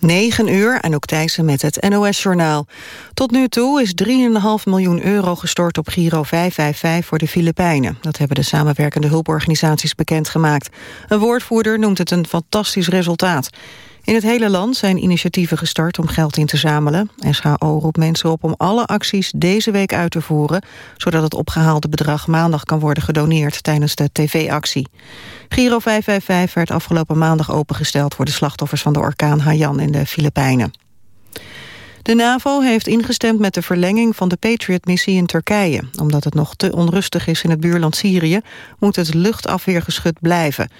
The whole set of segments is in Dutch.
9 uur, en ook Thijssen met het NOS-journaal. Tot nu toe is 3,5 miljoen euro gestort op Giro 555 voor de Filipijnen. Dat hebben de samenwerkende hulporganisaties bekendgemaakt. Een woordvoerder noemt het een fantastisch resultaat. In het hele land zijn initiatieven gestart om geld in te zamelen. SHO roept mensen op om alle acties deze week uit te voeren... zodat het opgehaalde bedrag maandag kan worden gedoneerd tijdens de tv-actie. Giro 555 werd afgelopen maandag opengesteld... voor de slachtoffers van de orkaan Haiyan in de Filipijnen. De NAVO heeft ingestemd met de verlenging van de Patriot-missie in Turkije. Omdat het nog te onrustig is in het buurland Syrië... moet het luchtafweergeschut blijven.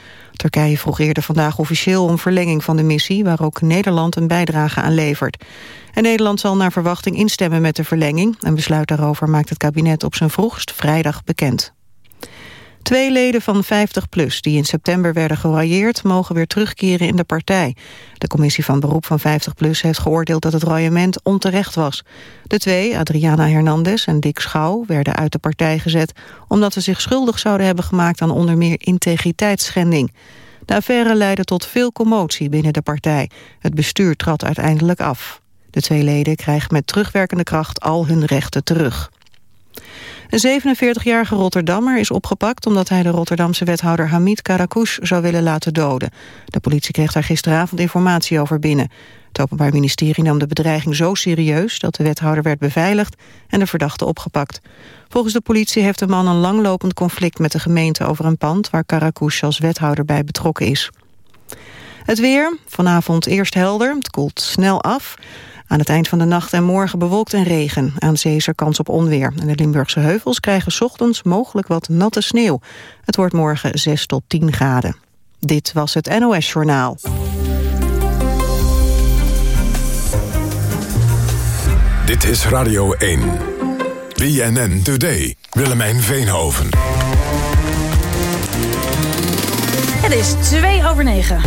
Turkije vroeg eerder vandaag officieel om verlenging van de missie... waar ook Nederland een bijdrage aan levert. En Nederland zal naar verwachting instemmen met de verlenging. Een besluit daarover maakt het kabinet op zijn vroegst vrijdag bekend. Twee leden van 50PLUS die in september werden geroyeerd... mogen weer terugkeren in de partij. De commissie van beroep van 50PLUS heeft geoordeeld dat het royement onterecht was. De twee, Adriana Hernandez en Dick Schouw, werden uit de partij gezet... omdat ze zich schuldig zouden hebben gemaakt aan onder meer integriteitsschending. De affaire leidde tot veel commotie binnen de partij. Het bestuur trad uiteindelijk af. De twee leden krijgen met terugwerkende kracht al hun rechten terug. Een 47-jarige Rotterdammer is opgepakt omdat hij de Rotterdamse wethouder Hamid Karakouch zou willen laten doden. De politie kreeg daar gisteravond informatie over binnen. Het Openbaar Ministerie nam de bedreiging zo serieus dat de wethouder werd beveiligd en de verdachte opgepakt. Volgens de politie heeft de man een langlopend conflict met de gemeente over een pand waar Karakouch als wethouder bij betrokken is. Het weer, vanavond eerst helder, het koelt snel af. Aan het eind van de nacht en morgen bewolkt en regen. Aan zee is er kans op onweer. En de Limburgse heuvels krijgen ochtends mogelijk wat natte sneeuw. Het wordt morgen 6 tot 10 graden. Dit was het NOS Journaal. Dit is Radio 1. BNN Today. Willemijn Veenhoven. Het is 2 over 9.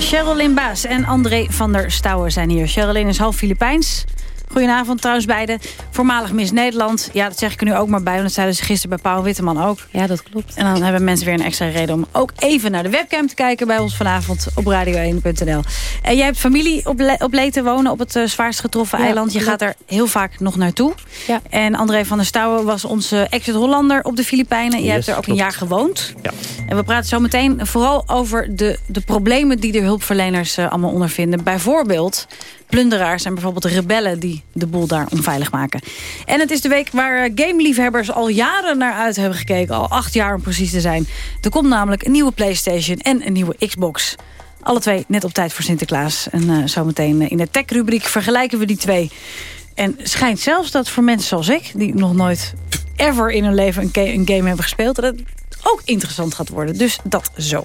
Sherilyn Baas en André van der Stouwen zijn hier. Sherilyn is half Filipijns. Goedenavond trouwens beiden. Voormalig Miss Nederland. Ja, dat zeg ik er nu ook maar bij. Want dat zeiden ze gisteren bij Paul Witteman ook. Ja, dat klopt. En dan hebben mensen weer een extra reden om ook even naar de webcam te kijken... bij ons vanavond op radio1.nl. En jij hebt familie op, Le op Leten wonen op het uh, zwaarst getroffen eiland. Je gaat er heel vaak nog naartoe. Ja. En André van der Stouwen was onze exit-Hollander op de Filipijnen. Jij hebt er ook een jaar gewoond. Ja. En we praten zo meteen vooral over de, de problemen... die de hulpverleners uh, allemaal ondervinden. Bijvoorbeeld plunderaars en bijvoorbeeld rebellen die de boel daar onveilig maken. En het is de week waar gameliefhebbers al jaren naar uit hebben gekeken. Al acht jaar om precies te zijn. Er komt namelijk een nieuwe Playstation en een nieuwe Xbox. Alle twee net op tijd voor Sinterklaas. En uh, zometeen in de tech-rubriek vergelijken we die twee. En schijnt zelfs dat voor mensen zoals ik... die nog nooit ever in hun leven een, een game hebben gespeeld... dat het ook interessant gaat worden. Dus dat zo.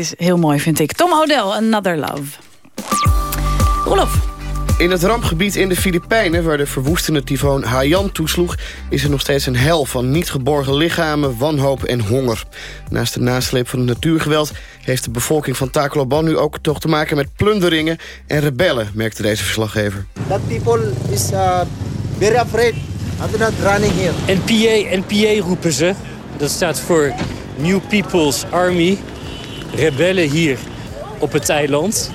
Is heel mooi, vind ik. Tom O'Dell, Another Love. Rolof. In het rampgebied in de Filipijnen, waar de verwoestende tyfoon Haiyan toesloeg... is er nog steeds een hel van niet geborgen lichamen, wanhoop en honger. Naast de nasleep van het natuurgeweld... heeft de bevolking van Tacloban nu ook toch te maken met plunderingen en rebellen... merkte deze verslaggever. That people is uh, very afraid. I'm not running here. NPA, NPA roepen ze. Dat staat voor New People's Army. Rebellen hier op het eiland.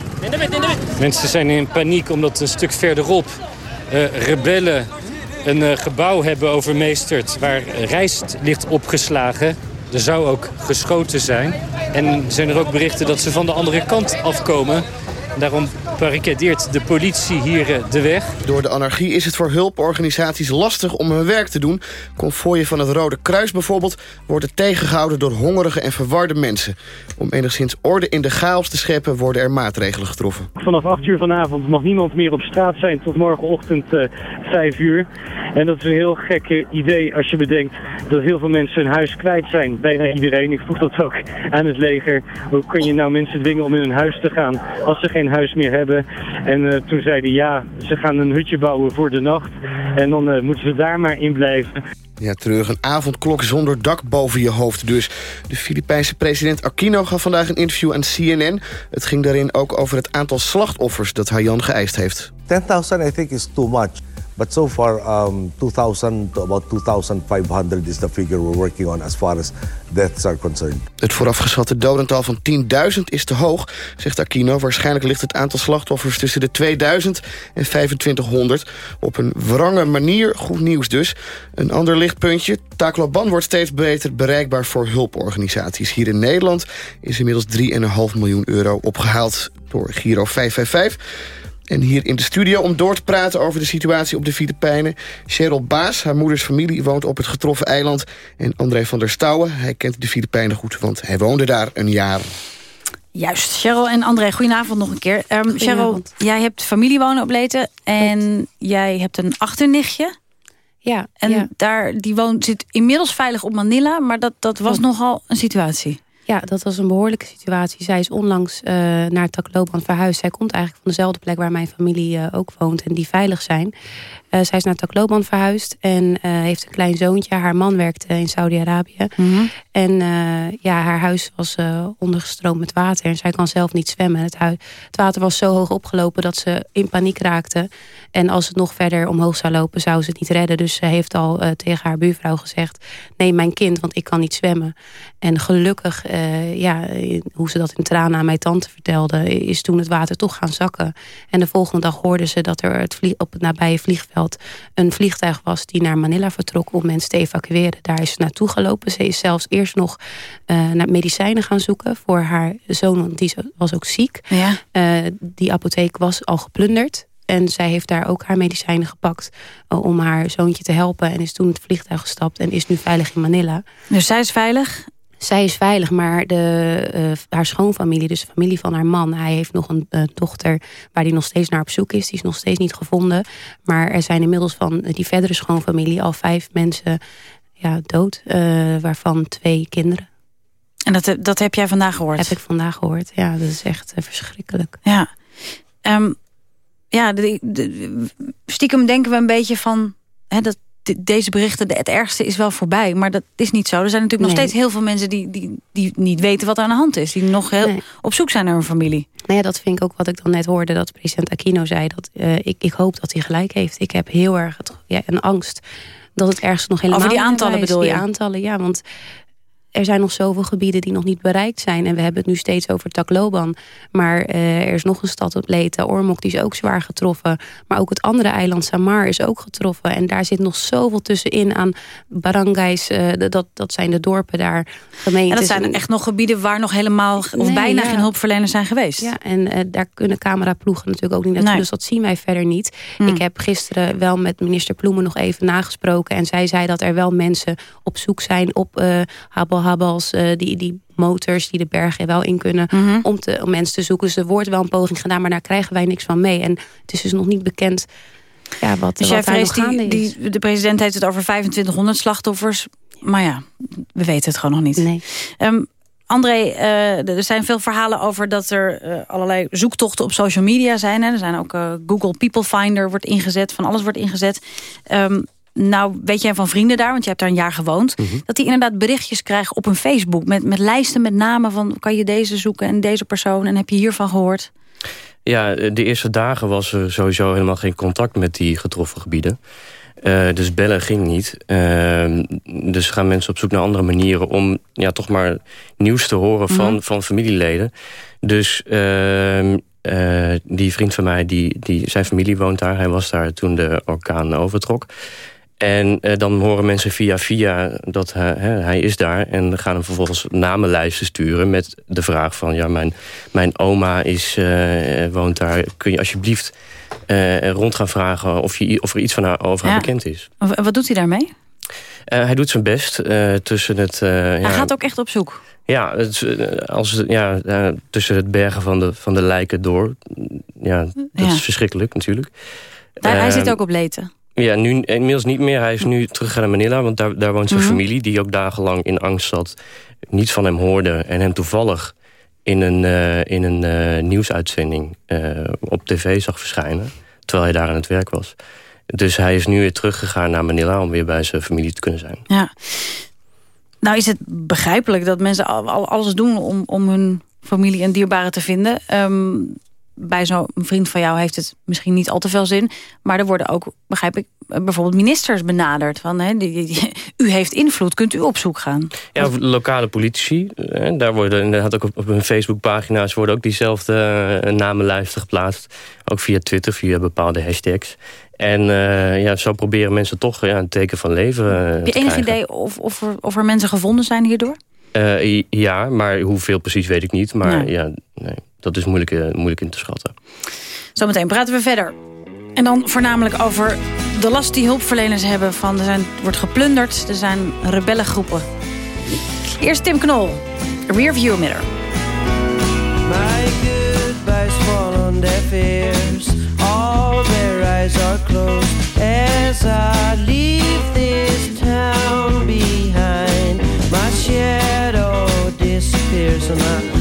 Mensen zijn in paniek omdat een stuk verderop uh, rebellen een uh, gebouw hebben overmeesterd waar rijst ligt opgeslagen. Er zou ook geschoten zijn. En zijn er ook berichten dat ze van de andere kant afkomen. Daarom barricadeert de politie hier eh, de weg. Door de anarchie is het voor hulporganisaties lastig om hun werk te doen. Konvooien van het Rode Kruis bijvoorbeeld worden tegengehouden door hongerige en verwarde mensen. Om enigszins orde in de chaos te scheppen worden er maatregelen getroffen. Vanaf 8 uur vanavond mag niemand meer op straat zijn tot morgenochtend uh, eh, 5 uur. En dat is een heel gek idee als je bedenkt dat heel veel mensen hun huis kwijt zijn. Bijna iedereen. Ik vroeg dat ook aan het leger. Hoe kun je nou mensen dwingen om in hun huis te gaan als ze geen huis meer hebben? En uh, toen zeiden ja, ze gaan een hutje bouwen voor de nacht. En dan uh, moeten ze daar maar in blijven. Ja, terug een avondklok zonder dak boven je hoofd dus. De Filipijnse president Aquino gaf vandaag een interview aan CNN. Het ging daarin ook over het aantal slachtoffers dat Haiyan geëist heeft. 10.000 I think is too much. But so far, um, 2,000 to about 2,500 is the figure we're working on as far as deaths are concerned. Het voorafgeschatte dodental van 10.000 is te hoog, zegt Aquino. Waarschijnlijk ligt het aantal slachtoffers tussen de 2000 en 2500. Op een wrange manier, goed nieuws dus. Een ander lichtpuntje, Tacloban wordt steeds beter bereikbaar voor hulporganisaties. Hier in Nederland is inmiddels 3,5 miljoen euro opgehaald door Giro 555... En hier in de studio om door te praten over de situatie op de Filipijnen... Cheryl Baas, haar moeders familie, woont op het getroffen eiland... en André van der Stouwen, hij kent de Filipijnen goed... want hij woonde daar een jaar. Juist, Cheryl en André, goedenavond nog een keer. Um, Cheryl, jij hebt familie wonen op Leten en jij hebt een achternichtje. Ja, en Daar, die woont, zit inmiddels veilig op Manila, maar dat, dat was nogal een situatie. Ja, dat was een behoorlijke situatie. Zij is onlangs uh, naar Tacloban verhuisd. Zij komt eigenlijk van dezelfde plek waar mijn familie uh, ook woont en die veilig zijn. Uh, zij is naar Tacloban verhuisd en heeft een klein zoontje. Haar man werkte in Saudi-Arabië. Mm -hmm. En ja, haar huis was ondergestroomd met water en zij kan zelf niet zwemmen. Het, het water was zo hoog opgelopen dat ze in paniek raakte. En als het nog verder omhoog zou lopen, zou ze het niet redden. Dus ze heeft al tegen haar buurvrouw gezegd... neem mijn kind, want ik kan niet zwemmen. En gelukkig uh, ja, hoe ze dat in tranen aan mijn tante vertelde... is toen het water toch gaan zakken. En de volgende dag hoorden ze dat er het op het nabije vliegveld... een vliegtuig was die naar Manila vertrok om mensen te evacueren. Daar is ze naartoe gelopen. Ze is zelfs eerst nog uh, naar medicijnen gaan zoeken voor haar zoon... want die was ook ziek. Ja. Uh, die apotheek was al geplunderd. En zij heeft daar ook haar medicijnen gepakt om haar zoontje te helpen. En is toen het vliegtuig gestapt en is nu veilig in Manila. Dus zij is veilig zij is veilig, maar de, uh, haar schoonfamilie, dus de familie van haar man... hij heeft nog een uh, dochter waar hij nog steeds naar op zoek is. Die is nog steeds niet gevonden. Maar er zijn inmiddels van die verdere schoonfamilie... al vijf mensen ja, dood, uh, waarvan twee kinderen. En dat, dat heb jij vandaag gehoord? Heb ik vandaag gehoord, ja. Dat is echt verschrikkelijk. Ja, um, ja de, de, stiekem denken we een beetje van... Hè, dat, deze berichten, het ergste is wel voorbij. Maar dat is niet zo. Er zijn natuurlijk nog steeds heel veel mensen die, die, die niet weten wat er aan de hand is. Die nog heel op zoek zijn naar hun familie. Nou ja, dat vind ik ook wat ik dan net hoorde. Dat president Aquino zei. Dat, uh, ik, ik hoop dat hij gelijk heeft. Ik heb heel erg het, ja, een angst dat het ergste nog helemaal Over die aantallen bedoel je? Die aantallen, ja. Want er zijn nog zoveel gebieden die nog niet bereikt zijn. En we hebben het nu steeds over Tacloban. Maar uh, er is nog een stad op Leta, Ormok, die is ook zwaar getroffen. Maar ook het andere eiland, Samar, is ook getroffen. En daar zit nog zoveel tussenin aan barangays. Uh, dat, dat zijn de dorpen daar, gemeentes. En dat zijn echt nog gebieden waar nog helemaal of bijna geen hulpverleners zijn geweest. Ja, en uh, daar kunnen cameraploegen natuurlijk ook niet naartoe. Nee. Dus dat zien wij verder niet. Hmm. Ik heb gisteren wel met minister Ploemen nog even nagesproken. En zij zei dat er wel mensen op zoek zijn op uh, Habel habals, uh, die, die motors die de bergen wel in kunnen mm -hmm. om, te, om mensen te zoeken. Dus er wordt wel een poging gedaan, maar daar krijgen wij niks van mee. En het is dus nog niet bekend ja, wat, dus wat jij vreest die, die, de president heeft het over 2500 slachtoffers. Maar ja, we weten het gewoon nog niet. Nee. Um, André, uh, er zijn veel verhalen over dat er uh, allerlei zoektochten op social media zijn. Hè. Er zijn ook Google People Finder wordt ingezet, van alles wordt ingezet. Um, nou, weet jij van vrienden daar, want je hebt daar een jaar gewoond... Mm -hmm. dat die inderdaad berichtjes krijgen op hun Facebook... Met, met lijsten met namen van kan je deze zoeken en deze persoon... en heb je hiervan gehoord? Ja, de eerste dagen was er sowieso helemaal geen contact met die getroffen gebieden. Uh, dus bellen ging niet. Uh, dus gaan mensen op zoek naar andere manieren... om ja, toch maar nieuws te horen van, mm. van familieleden. Dus uh, die vriend van mij, die, die, zijn familie woont daar. Hij was daar toen de orkaan overtrok. En uh, dan horen mensen via via dat hij, hè, hij is daar... en gaan hem vervolgens namenlijsten sturen met de vraag van... ja, mijn, mijn oma is, uh, woont daar, kun je alsjeblieft uh, rond gaan vragen... of, je, of er iets van haar, over ja. haar bekend is. Wat doet hij daarmee? hij doet zijn best tussen het... hij ja, gaat ook echt op zoek? Ja, het, als, ja tussen het bergen van de, van de lijken door. Ja, dat is verschrikkelijk natuurlijk. Daar, hij zit ook op leten? Ja, nu inmiddels niet meer. Hij is nu terug naar Manila, want daar, daar woont zijn mm -hmm. familie... die ook dagenlang in angst zat, niets van hem hoorde... en hem toevallig in een, uh, in een uh, nieuwsuitzending uh, op tv zag verschijnen... terwijl hij daar aan het werk was. Dus hij is nu weer teruggegaan naar Manila... om weer bij zijn familie te kunnen zijn. Ja. Nou is het begrijpelijk dat mensen al, alles doen... om, om hun familie en dierbaren te vinden... Um, bij zo'n vriend van jou heeft het misschien niet al te veel zin. Maar er worden ook, begrijp ik, bijvoorbeeld ministers benaderd. Van, hè, die, die, u heeft invloed, kunt u op zoek gaan? Ja, of lokale politici. Hè, daar worden inderdaad ook op, op hun Facebookpagina's... worden ook diezelfde uh, namenlijsten geplaatst. Ook via Twitter, via bepaalde hashtags. En uh, ja, zo proberen mensen toch ja, een teken van leven uh, Heb je enig idee of, of, er, of er mensen gevonden zijn hierdoor? Ja, maar hoeveel precies weet ik niet. Maar nee. ja, nee, dat is moeilijk, uh, moeilijk in te schatten. Zometeen praten we verder. En dan voornamelijk over de last die hulpverleners hebben. Van er zijn, wordt geplunderd, er zijn rebellengroepen. Eerst Tim Knol, Rearview Mirror. My goodbyes fall on deaf ears. All their eyes are closed as I leave this town behind. My shadow disappears and my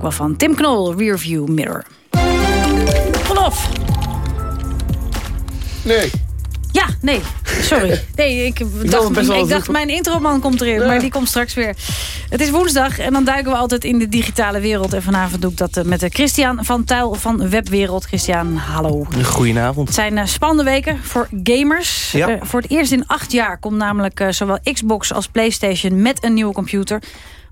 van Tim Knol, Rearview Mirror. Vanaf. Nee. Ja, nee, sorry. Nee, ik dacht, wel ik dacht mijn introman komt erin, maar die komt straks weer. Het is woensdag en dan duiken we altijd in de digitale wereld. En vanavond doe ik dat eh, met de Christian van Tuil van Webwereld. Christian, hallo. Goedenavond. Het zijn eh, spannende weken voor gamers. Ja. Eh, voor het eerst in acht jaar komt namelijk eh, zowel Xbox als Playstation met een nieuwe computer.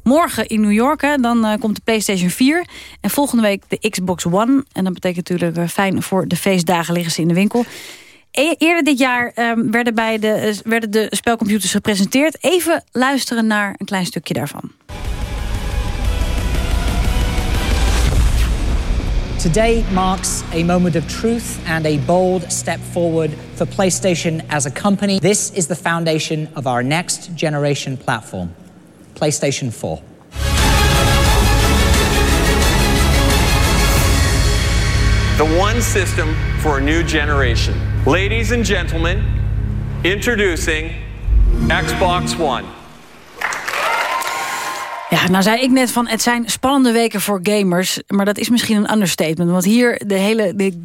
Morgen in New York, hè, dan eh, komt de Playstation 4. En volgende week de Xbox One. En dat betekent natuurlijk eh, fijn voor de feestdagen liggen ze in de winkel. E- eerder dit jaar ehm, werden, bij de, eh, werden de spelcomputers gepresenteerd. Even luisteren naar een klein stukje daarvan. Today marks a moment of truth and a bold step forward for PlayStation as a company. This is the foundation of our next generation platform, PlayStation 4. The one system for a new generation. Ladies and gentlemen, introducing Xbox One. Ja, nou zei ik net van het zijn spannende weken voor gamers. Maar dat is misschien een understatement. Want hier, de hele de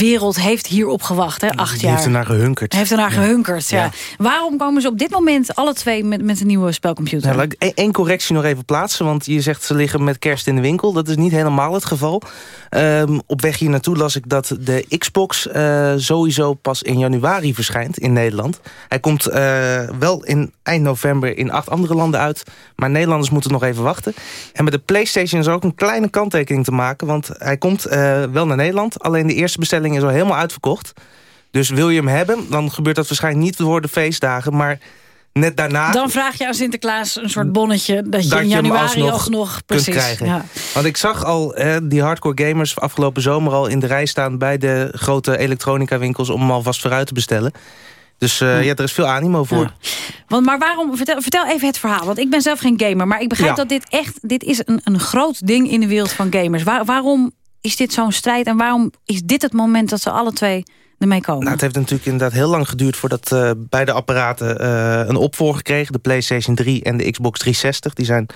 gamewereld heeft hierop gewacht. Hè, acht jaar. heeft ernaar gehunkerd. Heeft ernaar gehunkerd, ja. Ja. Waarom komen ze op dit moment alle twee met, met een nieuwe spelcomputer? Nou, laat ik één- één correctie nog even plaatsen. Want je zegt ze liggen met kerst in de winkel. Dat is niet helemaal het geval. Ehm, op weg hier naartoe las ik dat de Xbox eh, sowieso pas in januari verschijnt in Nederland. Hij komt eh, wel in eind november in acht andere landen uit. Maar Nederlanders moeten nog even wachten. En met de Playstation is er ook een kleine kanttekening te maken. Want hij komt eh, wel naar Nederland. Alleen de eerste bestelling is al helemaal uitverkocht. Dus wil je hem hebben, dan gebeurt dat waarschijnlijk niet voor de feestdagen. Maar net daarna... Dan vraag je aan Sinterklaas een soort bonnetje... dat je dat in je januari alsnog alsnog, kunt precies. krijgen. Ja. Want ik zag al eh, die hardcore gamers afgelopen zomer al in de rij staan... bij de grote elektronica winkels om hem alvast vooruit te bestellen. Dus eh, ja. er is veel animo voor. Want, maar waarom, vertel, vertel even het verhaal. Want ik ben zelf geen gamer. Maar ik begrijp Ja. dat dit echt dit is een, een groot ding in de wereld van gamers. Waar, waarom is dit zo'n strijd? En waarom is dit het moment dat ze alle twee ermee komen? Nou, het heeft natuurlijk inderdaad heel lang geduurd... voordat eh, beide apparaten eh, een opvolger kregen. De PlayStation 3 en de Xbox 360. Die zijn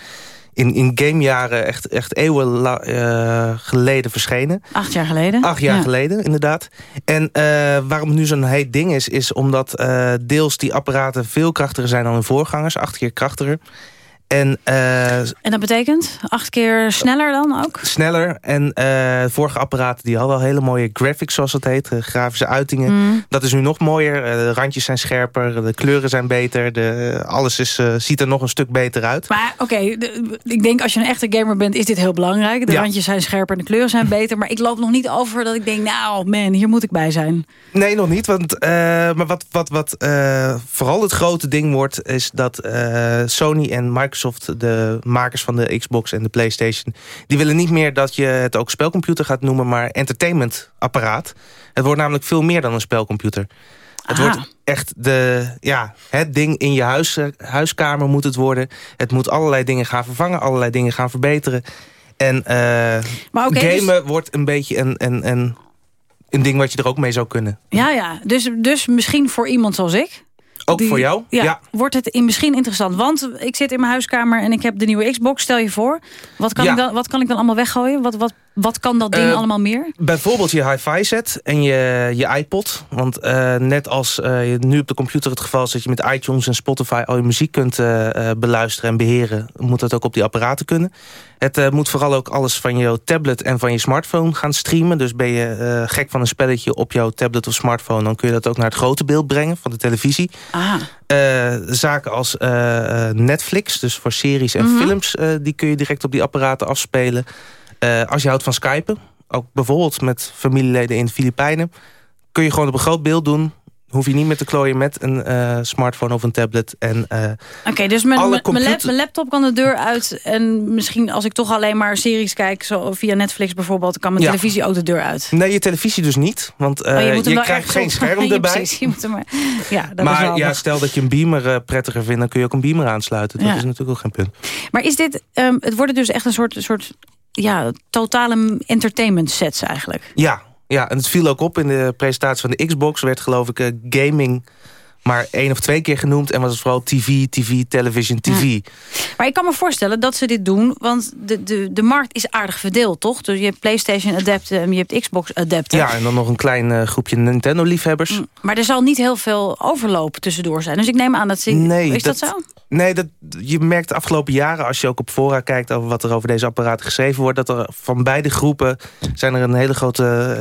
in, in gamejaren echt, echt eeuwen la- eh, geleden verschenen. Acht jaar geleden? Acht jaar Ja. geleden, inderdaad. En waarom het nu zo'n heet ding is... is omdat deels die apparaten veel krachtiger zijn dan hun voorgangers. Acht keer krachtiger. En eh, En dat betekent acht keer sneller dan ook? sneller. En eh, vorige apparaten die hadden al hele mooie graphics, zoals het heet. eh, grafische uitingen. Mm. Dat is nu nog mooier. De randjes zijn scherper, de kleuren zijn beter. De, alles is, ziet er nog een stuk beter uit. Maar oké, de- ik denk als je een echte gamer bent, is dit heel belangrijk. De Ja. randjes zijn scherper en de kleuren zijn beter. Maar ik loop nog niet over dat ik denk, nou man, hier moet ik bij zijn. Nee, nog niet. Want, maar wat, wat, wat vooral het grote ding wordt... is dat Sony en Microsoft, de makers van de Xbox en de Playstation... die willen niet meer dat je het ook spelcomputer gaat noemen... maar entertainmentapparaat. Het wordt namelijk veel meer dan een spelcomputer. Het Ah. wordt echt de, ja, het ding in je huis, eh, huiskamer moet het worden. Het moet allerlei dingen gaan vervangen, allerlei dingen gaan verbeteren. En eh, Maar dus- gamen wordt een beetje een, een, een, een ding wat je er ook mee zou kunnen. Ja, ja. Dus, dus misschien voor iemand zoals ik. Ook Die- voor jou? Ja, wordt het in misschien interessant. Want ik zit in mijn huiskamer en ik heb de nieuwe Xbox. Stel je voor. Wat kan, Ja. ik, dan, wat kan ik dan allemaal weggooien? Wat, wat, wat kan dat ding Eh, allemaal meer? Bijvoorbeeld je hi-fi set en je, je iPod. Want eh, net als je nu op de computer het geval is... dat je met iTunes en Spotify al je muziek kunt beluisteren en beheren... moet dat ook op die apparaten kunnen. Het moet vooral ook alles van jouw tablet en van je smartphone gaan streamen. Dus ben je gek van een spelletje op jouw tablet of smartphone... dan kun je dat ook naar het grote beeld brengen van de televisie. Ah. Zaken als Netflix, dus voor series en Mhm. films... die kun je direct op die apparaten afspelen. Eh, als je houdt van skypen, ook bijvoorbeeld met familieleden in de Filipijnen... kun je gewoon op een groot beeld doen. Hoef je niet meer te klooien met een eh, smartphone of een tablet. En, eh, Oké, dus mijn, computer- laptop kan de deur uit. En misschien als ik toch alleen maar series kijk... Zo via Netflix bijvoorbeeld... kan mijn Ja. televisie ook de deur uit. nee, je televisie dus niet. Want Oh, je, krijgt geen scherm erbij. precies, je moet hem maar... Ja, dat maar ja, stel dat je een beamer prettiger vindt... dan kun je ook een beamer aansluiten. Dat Ja. is natuurlijk ook geen punt. Maar is dit... ehm, het worden dus echt een soort... soort ja, totale entertainment sets eigenlijk. Ja, ja, en het viel ook op in de presentatie van de Xbox... werd geloof ik eh, gaming maar één of twee keer genoemd... en was het vooral TV, TV, television, TV. Maar ik kan me voorstellen dat ze dit doen... want de, de, de markt is aardig verdeeld, toch? Dus je hebt PlayStation adapten en je hebt Xbox adapten. Ja, en dan nog een klein eh, groepje Nintendo-liefhebbers. Maar er zal niet heel veel overloop tussendoor zijn. Dus ik neem aan dat ze... Nee, is dat, zo? Nee, dat, je merkt de afgelopen jaren, als je ook op fora kijkt... over wat er over deze apparaten geschreven wordt... dat er van beide groepen zijn er een hele grote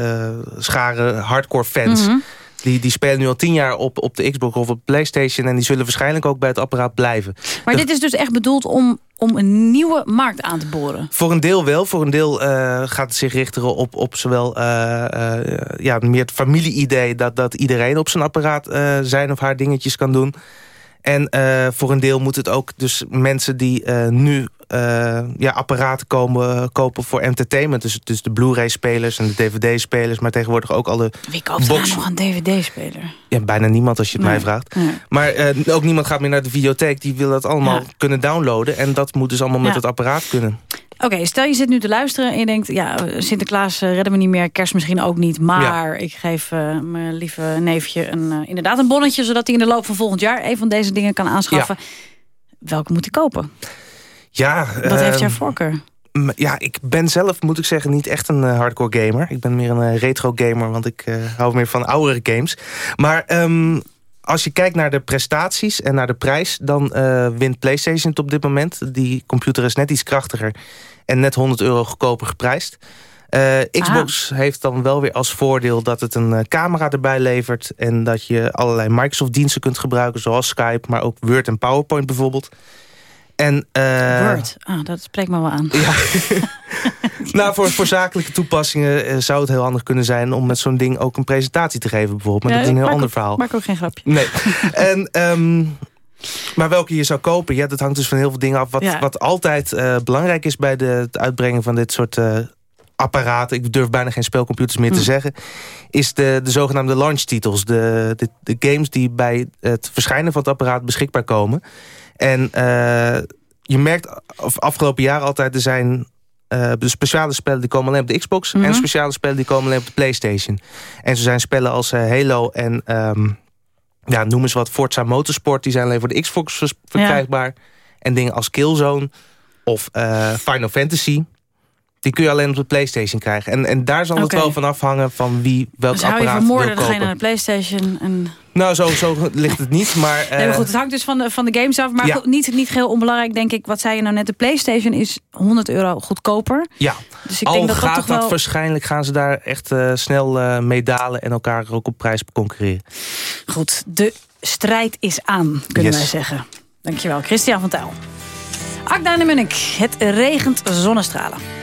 uh, schare hardcore fans... Mhm. Die, die spelen nu al tien jaar op, op de Xbox of op de Playstation... en die zullen waarschijnlijk ook bij het apparaat blijven. Maar De- dit is dus echt bedoeld om, om een nieuwe markt aan te boren. Voor een deel wel. Voor een deel eh, gaat het zich richten op, op zowel eh, eh, ja, meer het familie-idee... Dat, dat iedereen op zijn apparaat zijn of haar dingetjes kan doen. En eh, voor een deel moet het ook dus mensen die eh, nu eh, ja, apparaten komen, kopen voor entertainment. Dus, dus de Blu-ray-spelers en de DVD-spelers... maar tegenwoordig ook alle Wie koopt er box... nou nog een dvd-speler? Ja, bijna niemand als je het Nee. mij vraagt. Nee. Maar ook niemand gaat meer naar de videotheek. Die wil dat allemaal Ja. kunnen downloaden. En dat moet dus allemaal met het apparaat kunnen. Oké, stel je zit nu te luisteren en je denkt... ja, Sinterklaas eh, redden we niet meer, kerst misschien ook niet... maar ik geef eh, mijn lieve neefje een, eh, inderdaad een bonnetje... zodat hij in de loop van volgend jaar een van deze dingen kan aanschaffen. Welke moet hij kopen? Ja, Wat heeft eh, jouw voorkeur? Ja, ik ben zelf, moet ik zeggen, niet echt een hardcore gamer. Ik ben meer een retro gamer, want ik hou meer van oudere games. Maar ehm, als je kijkt naar de prestaties en naar de prijs... dan eh, wint PlayStation het op dit moment. Die computer is net iets krachtiger en net 100 euro goedkoper geprijsd. Eh, Xbox heeft dan wel weer als voordeel dat het een eh, camera erbij levert... en dat je allerlei Microsoft-diensten kunt gebruiken, zoals Skype... maar ook Word en PowerPoint bijvoorbeeld. En, Word, ah, dat spreekt me wel aan. ja. nou, voor, voor zakelijke toepassingen eh, zou het heel handig kunnen zijn... om met zo'n ding ook een presentatie te geven bijvoorbeeld. Maar Ja, dat is een heel ander ook- verhaal. Maak ook geen grapje. Nee. en, ehm, maar welke je zou kopen, ja, dat hangt dus van heel veel dingen af. Wat, Ja. wat altijd eh, belangrijk is bij de, het uitbrengen van dit soort eh, apparaten... ik durf bijna geen spelcomputers meer te Hm. zeggen... is de, de zogenaamde launchtitels. De, de, de games die bij het verschijnen van het apparaat beschikbaar komen. En je merkt of afgelopen jaar altijd... er zijn de speciale spellen die komen alleen op de Xbox... Mhm. en speciale spellen die komen alleen op de Playstation. En zo zijn spellen als eh, Halo en... ehm, ja, noem eens wat Forza Motorsport. Die zijn alleen voor de Xbox verkrijgbaar. En dingen als Killzone of eh, Final Fantasy... die kun je alleen op de Playstation krijgen. En, en daar zal het wel van afhangen van wie welk Dus apparaat wil moorden, dan ga je kopen. naar de Playstation. En... Nou, zo, zo ligt het niet, maar... nee, maar eh, goed, het hangt dus van de, van de games af. Maar Ja. goed, niet, niet geheel onbelangrijk, denk ik. Wat zei je nou net? De Playstation is 100 euro goedkoper. Ja, Dus ik al denk dat dat gaat dat wel... waarschijnlijk gaan ze daar echt eh, snel eh mee dalen... en elkaar ook op prijs concurreren. Goed, de strijd is aan, kunnen Yes. wij zeggen. Dankjewel, Christian van Tuil. Akda en Munnik, het regent zonnestralen.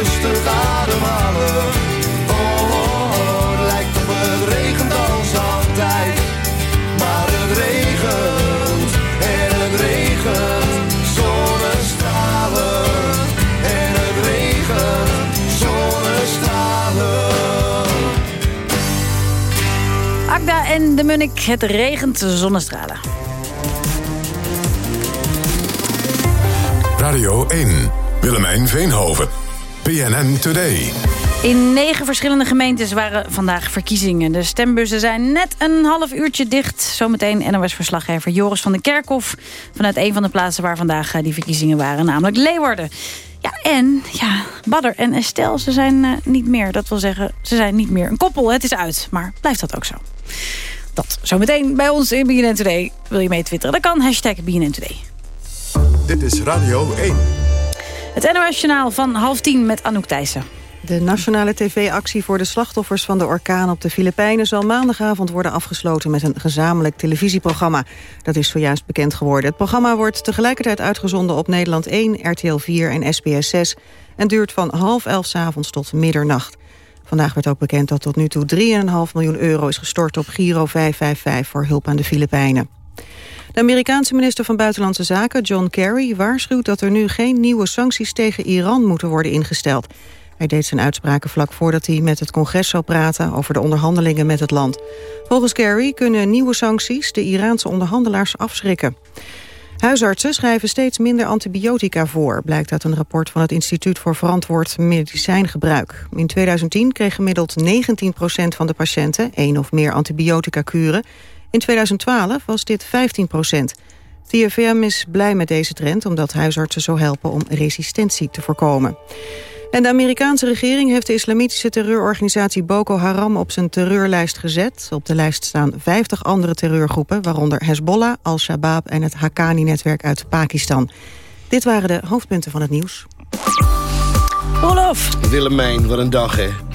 Rustig ademhalen. Oh, oh, oh. lijkt op het regent als altijd. Maar het regent en het regent. Zonnestralen en het regent. Zonnestralen. Agda en de Munnik, het regent zonnestralen. Radio 1. Willemijn Veenhoven. PNN Today. In negen verschillende gemeentes waren vandaag verkiezingen. De stembussen zijn net een half uurtje dicht. Zometeen NOS-verslaggever Joris van den Kerkhof... vanuit een van de plaatsen waar vandaag eh, die verkiezingen waren. Namelijk Leeuwarden. Ja, en ja, Badder en Estelle, ze zijn eh, niet meer. Dat wil zeggen, ze zijn niet meer een koppel. Het is uit, maar blijft dat ook zo? Dat zometeen bij ons in BNN Today. Wil je mee twitteren? Dat kan. Hashtag BNN Today. Dit is Radio 1. Het NOS-journaal van half tien met Anouk Thijssen. De nationale tv-actie voor de slachtoffers van de orkaan op de Filipijnen... zal maandagavond worden afgesloten met een gezamenlijk televisieprogramma. Dat is zojuist bekend geworden. Het programma wordt tegelijkertijd uitgezonden op Nederland 1, RTL 4 en SBS 6... en duurt van half elf 's avonds tot middernacht. Vandaag werd ook bekend dat tot nu toe 3,5 miljoen euro is gestort op Giro 555 voor hulp aan de Filipijnen. De Amerikaanse minister van Buitenlandse Zaken, John Kerry, waarschuwt dat er nu geen nieuwe sancties tegen Iran moeten worden ingesteld. Hij deed zijn uitspraken vlak voordat hij met het congres zou praten over de onderhandelingen met het land. Volgens Kerry kunnen nieuwe sancties de Iraanse onderhandelaars afschrikken. Huisartsen schrijven steeds minder antibiotica voor... blijkt uit een rapport van het Instituut voor Verantwoord Medicijngebruik. In 2010 kreeg gemiddeld 19% van de patiënten... één of meer antibiotica-kuren. In 2012 was dit 15 procent. Het IFM is blij met deze trend... omdat huisartsen zo helpen om resistentie te voorkomen. En de Amerikaanse regering heeft de islamitische terreurorganisatie Boko Haram op zijn terreurlijst gezet. Op de lijst staan 50 andere terreurgroepen, waaronder Hezbollah, Al-Shabaab en het Haqqani-netwerk uit Pakistan. Dit waren de hoofdpunten van het nieuws. Olof. Willemijn, wat een dag hè.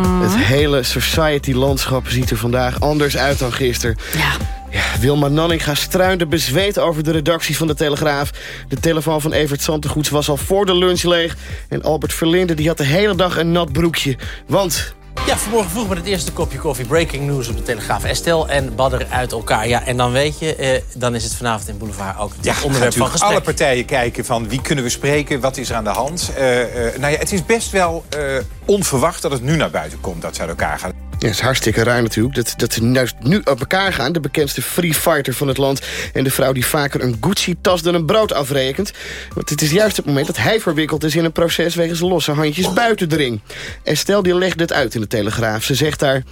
Het hele society-landschap ziet er vandaag anders uit dan gisteren. Ja. Ja, Wilma Nanninga struinde bezweet over de redactie van de Telegraaf. De telefoon van Evert Santegoeds was al voor de lunch leeg. En Albert Verlinde die had de hele dag een nat broekje. Want Ja, vanmorgen vroeg met het eerste kopje koffie. Breaking news op de Telegraaf. Estelle en Badder uit elkaar. Ja, en dan weet je, eh, dan is het vanavond in Boulevard ook het Ja, onderwerp van gesprek. alle partijen kijken van wie kunnen we spreken, wat is er aan de hand. Eh, eh, nou ja, het is best wel eh, onverwacht dat het nu naar buiten komt dat ze uit elkaar gaan. Ja, het is hartstikke raar natuurlijk dat, dat ze nu op elkaar gaan. De bekendste free fighter van het land. En de vrouw die vaker een Gucci-tas dan een brood afrekent. Want het is juist het moment dat hij verwikkeld is in een proces... wegens losse handjes buiten de ring. Estelle die legde het uit in de Telegraaf. Ze zegt daar...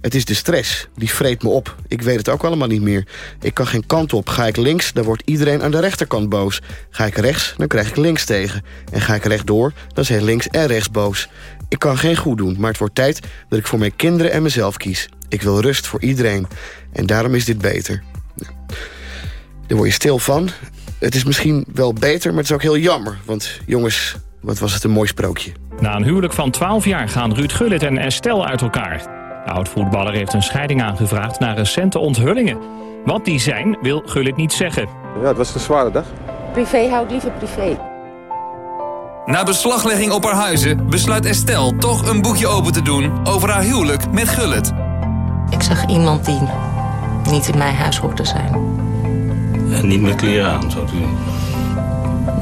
Het is de stress, die vreet me op. Ik weet het ook allemaal niet meer. Ik kan geen kant op. Ga ik links, dan wordt iedereen aan de rechterkant boos. Ga ik rechts, dan krijg ik links tegen. En ga ik rechtdoor, dan zijn links en rechts boos. Ik kan geen goed doen, maar het wordt tijd dat ik voor mijn kinderen en mezelf kies. Ik wil rust voor iedereen. En daarom is dit beter. Nou, daar word je stil van. Het is misschien wel beter, maar het is ook heel jammer. Want jongens, wat was het een mooi sprookje. Na een huwelijk van 12 jaar gaan Ruud Gullit en Estelle uit elkaar. De oud-voetballer heeft een scheiding aangevraagd na recente onthullingen. Wat die zijn, wil Gullit niet zeggen. Ja, het was een zware dag. Privé hou ik liever privé. Na beslaglegging op haar huizen besluit Estelle toch een boekje open te doen over haar huwelijk met Gullit. Ik zag iemand die niet in mijn huis hoort te zijn. En niet met kleren aan, zo te doen.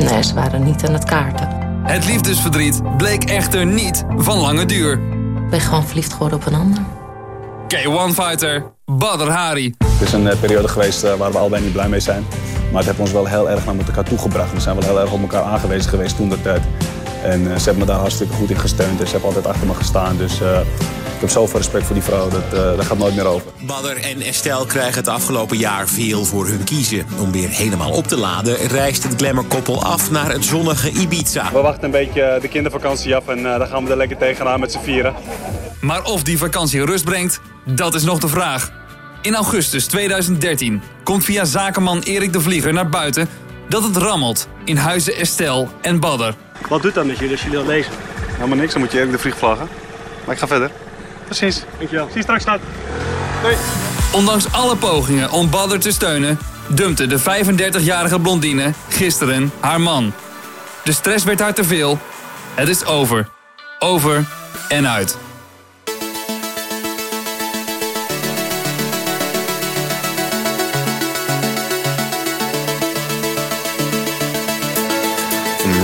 Nee, ze waren niet aan het kaarten. Het liefdesverdriet bleek echter niet van lange duur. Ik ben gewoon verliefd geworden op een ander. K1-fighter Badr Hari. Het is een eh, periode geweest eh, waar we allebei niet blij mee zijn. Maar het heeft ons wel heel erg naar elkaar toegebracht. We zijn wel heel erg op elkaar aangewezen geweest toen dat tijd. En eh, ze hebben me daar hartstikke goed in gesteund. En ze hebben altijd achter me gestaan. Dus eh, ik heb zoveel respect voor die vrouw. Dat, eh, dat gaat nooit meer over. Badder en Estelle krijgen het afgelopen jaar veel voor hun kiezen. Om weer helemaal op te laden reist het glamourkoppel af naar het zonnige Ibiza. We wachten een beetje de kindervakantie af. En uh, dan gaan we er lekker tegenaan met z'n vieren. Maar of die vakantie rust brengt, dat is nog de vraag. In augustus 2013 komt via zakenman Erik de Vlieger naar buiten... dat het rammelt in huizen Estelle en Badder. Wat doet dat met jullie als jullie dat lezen? Helemaal niks, dan moet je Erik de Vlieg vlaggen. Maar ik ga verder. Precies. Dankjewel. Zie je straks staat. Doei. Ondanks alle pogingen om Badder te steunen... dumpte de 35-jarige blondine gisteren haar man. De stress werd haar te veel. Het is over. Over en uit.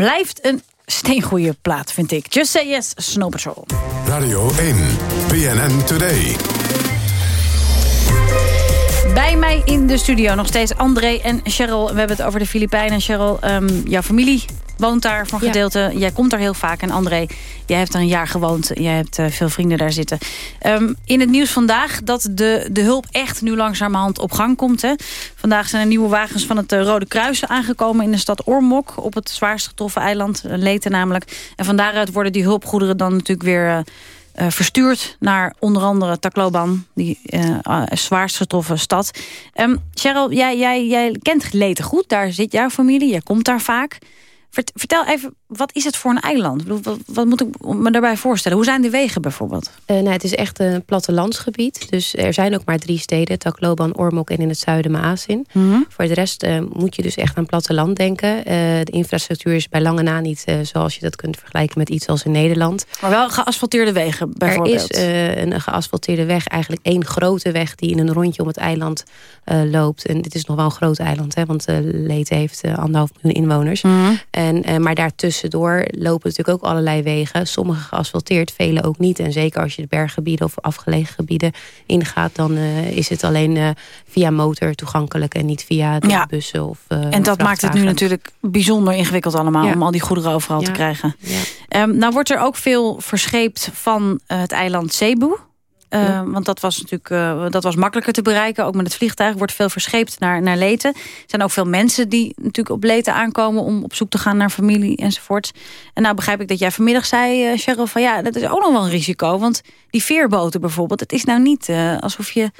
Blijft een steengoeie plaat, vind ik. Just Say Yes, Snow Patrol. Radio 1, BNN Today. Bij mij in de studio nog steeds André en Cheryl. We hebben het over de Filipijnen. Cheryl, ehm, jouw familie woont daar voor een Ja. gedeelte. Jij komt daar heel vaak. En André, jij hebt er een jaar gewoond. Jij hebt eh, veel vrienden daar zitten. Ehm, in het nieuws vandaag dat de, de hulp echt nu langzamerhand op gang komt. Hè. Vandaag zijn er nieuwe wagens van het eh, Rode Kruis aangekomen... in de stad Ormok, op het zwaarst getroffen eiland. eh, Leyte namelijk. En van daaruit worden die hulpgoederen dan natuurlijk weer... verstuurd naar onder andere Tacloban, die eh, zwaarst getroffen stad. Ehm Cheryl, jij, jij, jij kent Leyte goed, daar zit jouw familie, jij komt daar vaak. Vert- vertel even wat is het voor een eiland? Wat, wat moet ik me daarbij voorstellen? Hoe zijn de wegen bijvoorbeeld? Eh, nou, het is echt een plattelandsgebied. Dus er zijn ook maar drie steden. Tacloban, Ormok en in het zuiden Maasin. Mhm. Voor de rest eh, moet je dus echt aan platteland denken. Eh, de infrastructuur is bij lange na niet zoals je dat kunt vergelijken met iets als in Nederland. Maar wel geasfalteerde wegen bijvoorbeeld. Er is een geasfalteerde weg, eigenlijk één grote weg... die in een rondje om het eiland loopt. En dit is nog wel een groot eiland, hè, want Leyte heeft anderhalf miljoen inwoners. Mhm. En, maar daartussendoor lopen natuurlijk ook allerlei wegen. Sommige geasfalteerd, vele ook niet. En zeker als je de berggebieden of afgelegen gebieden ingaat... dan eh, is het alleen eh, via motor toegankelijk en niet via de Ja. bussen of eh, En dat maakt het nu natuurlijk bijzonder ingewikkeld allemaal... Ja. om al die goederen overal te Ja. krijgen. Ehm, nou wordt er ook veel verscheept van het eiland Cebu. Eh, Ja. Want dat was natuurlijk eh, dat was makkelijker te bereiken. Ook met het vliegtuig wordt veel verscheept naar, naar Leten. Er zijn ook veel mensen die natuurlijk op Leten aankomen... om op zoek te gaan naar familie enzovoort. En nou begrijp ik dat jij vanmiddag zei, eh Cheryl... van ja, dat is ook nog wel een risico. Want die veerboten bijvoorbeeld... het is nou niet eh, alsof je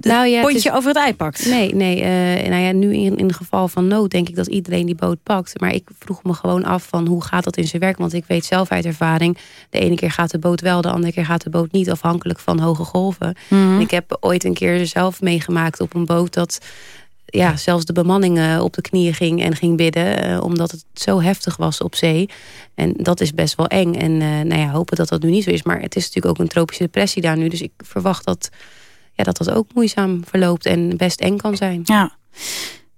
Nou ja, het pontje is- over het ei pakt. Nee, nee eh, nou ja, nu in, in geval van nood denk ik dat iedereen die boot pakt. Maar ik vroeg me gewoon af van hoe gaat dat in zijn werk? Want ik weet zelf uit ervaring, de ene keer gaat de boot wel, de andere keer gaat de boot niet, afhankelijk van hoge golven. Mhm. Ik heb ooit een keer zelf meegemaakt op een boot dat ja, zelfs de bemanning eh, op de knieën ging en ging bidden. eh, omdat het zo heftig was op zee. En dat is best wel eng. En nou ja, hopen dat dat nu niet zo is. Maar het is natuurlijk ook een tropische depressie daar nu. Dus ik verwacht dat ja, dat, dat ook moeizaam verloopt en best eng kan zijn. Ja.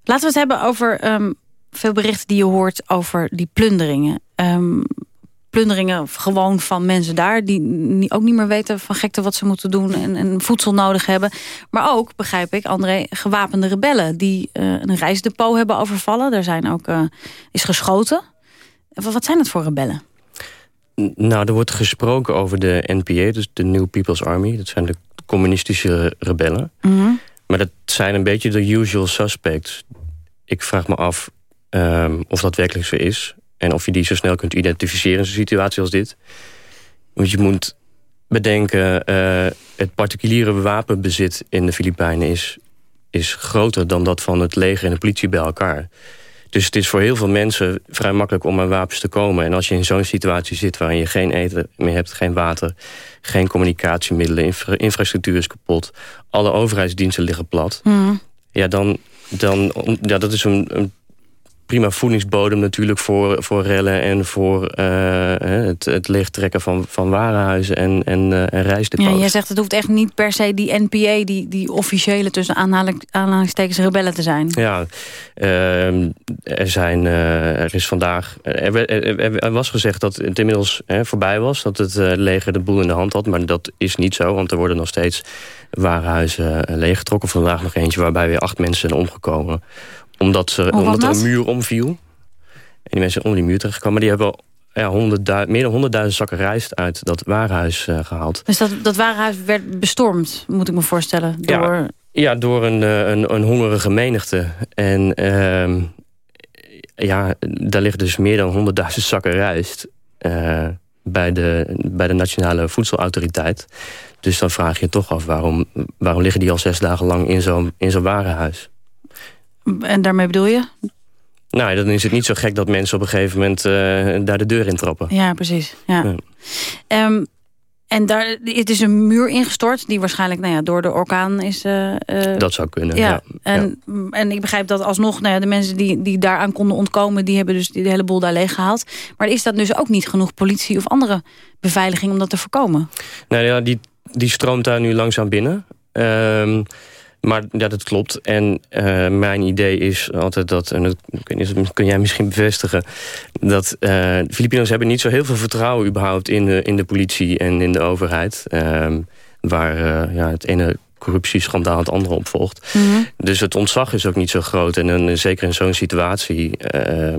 Laten we het hebben over ehm, veel berichten die je hoort over die plunderingen. Ehm, plunderingen gewoon van mensen daar... die ook niet meer weten van gekte wat ze moeten doen... en, en voedsel nodig hebben. Maar ook, begrijp ik, André, gewapende rebellen... die eh, een reisdepot hebben overvallen. Er zijn ook, eh, is geschoten. Wat wat zijn het voor rebellen? Nou, er wordt gesproken over de NPA, dus de New People's Army. Dat zijn de communistische rebellen. Maar dat zijn een beetje de usual suspects. Ik vraag me af ehm, of dat werkelijk zo is. En of je die zo snel kunt identificeren in zo'n situatie als dit. Want je moet bedenken... eh, het particuliere wapenbezit in de Filipijnen is, is groter... dan dat van het leger en de politie bij elkaar. Dus het is voor heel veel mensen vrij makkelijk om aan wapens te komen. En als je in zo'n situatie zit waarin je geen eten meer hebt... geen water, geen communicatiemiddelen, infra- infrastructuur is kapot... alle overheidsdiensten liggen plat... Ja, dan, dan ja, dat is een, een prima voedingsbodem natuurlijk voor, voor rellen en voor eh, het, het leegtrekken van, van warenhuizen en, en, eh, en reisdepots. Ja, jij zegt het hoeft echt niet per se die NPA... die, die officiële tussen aanhaling- aanhalingstekens rebellen te zijn. Ja, ehm, er, zijn, eh, er is vandaag. Er, er, er- er was gezegd dat het inmiddels hè, voorbij was. Dat het leger de boel in de hand had. Maar dat is niet zo, want er worden nog steeds warenhuizen leeggetrokken. Vandaag nog eentje waarbij weer acht mensen zijn omgekomen. Omdat, ze, Hoe kwam omdat er een muur omviel. En die mensen onder die muur terechtgekomen. Maar die hebben ja, 100.000 meer dan honderdduizend zakken rijst uit dat warenhuis eh, gehaald. Dus dat, dat warenhuis werd bestormd, moet ik me voorstellen. Door... Ja, ja door een, eh, een, een hongerige menigte. En ehm, ja, daar liggen dus meer dan 100.000 zakken rijst... eh, bij, de, bij de Nationale Voedselautoriteit. Dus dan vraag je je toch af... waarom, waarom liggen die al zes dagen lang in zo'n in zo'n warenhuis? En daarmee bedoel je? Nou, dan is het niet zo gek dat mensen op een gegeven moment... eh, daar de deur in trappen. Ja, precies. Ja. Ja. Ehm, en daar, het is een muur ingestort... die waarschijnlijk nou ja, door de orkaan is... eh, eh, Dat zou kunnen, ja. ja. En, en ik begrijp dat alsnog nou ja, de mensen die, die daaraan konden ontkomen... die hebben dus die hele boel daar leeggehaald. Maar is dat dus ook niet genoeg politie of andere beveiliging... om dat te voorkomen? Nou ja, die, die stroomt daar nu langzaam binnen. Ehm, maar ja, dat klopt. En eh, mijn idee is altijd dat, en dat kun, jij misschien bevestigen... dat de Filipino's hebben niet zo heel veel vertrouwen überhaupt in de, in de politie en in de overheid. Ehm, waar eh, ja, het ene corruptieschandaal het andere opvolgt. Dus het ontzag is ook niet zo groot. En dan, zeker in zo'n situatie eh,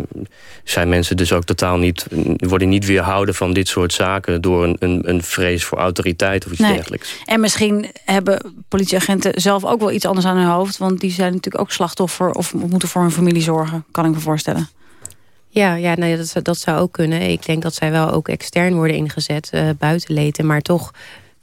zijn mensen dus ook totaal niet... worden niet weerhouden van dit soort zaken... door een, een, een vrees voor autoriteit of iets Nee. dergelijks. En misschien hebben politieagenten zelf ook wel iets anders aan hun hoofd... want die zijn natuurlijk ook slachtoffer... of moeten voor hun familie zorgen, kan ik me voorstellen. Ja, ja nou, dat, zou- dat zou ook kunnen. Ik denk dat zij wel ook extern worden ingezet, eh buiten leten. Maar toch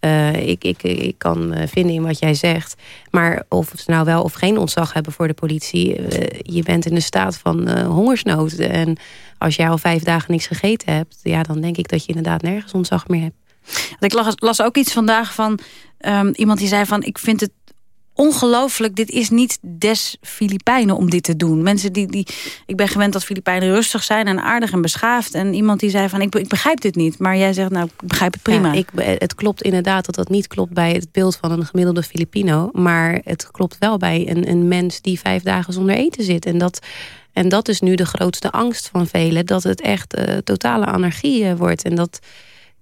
Eh, ik, ik, ik kan eh, vinden in wat jij zegt. Maar of ze nou wel of geen ontzag hebben voor de politie... eh, je bent in een staat van eh, hongersnood. En als jij al vijf dagen niks gegeten hebt... Ja, dan denk ik dat je inderdaad nergens ontzag meer hebt. Ik las, las ook iets vandaag van ehm, iemand die zei van... ik vind het ongelooflijk, dit is niet des Filipijnen om dit te doen. Mensen die, die... Ik ben gewend dat Filipijnen rustig zijn en aardig en beschaafd. En iemand die zei van, ik, ik begrijp dit niet. Maar jij zegt, nou, ik begrijp het prima. Ja, ik, het klopt inderdaad dat dat niet klopt bij het beeld van een gemiddelde Filipino. Maar het klopt wel bij een, een mens die vijf dagen zonder eten zit. En dat, en dat is nu de grootste angst van velen. Dat het echt eh, totale anarchie eh, wordt. En dat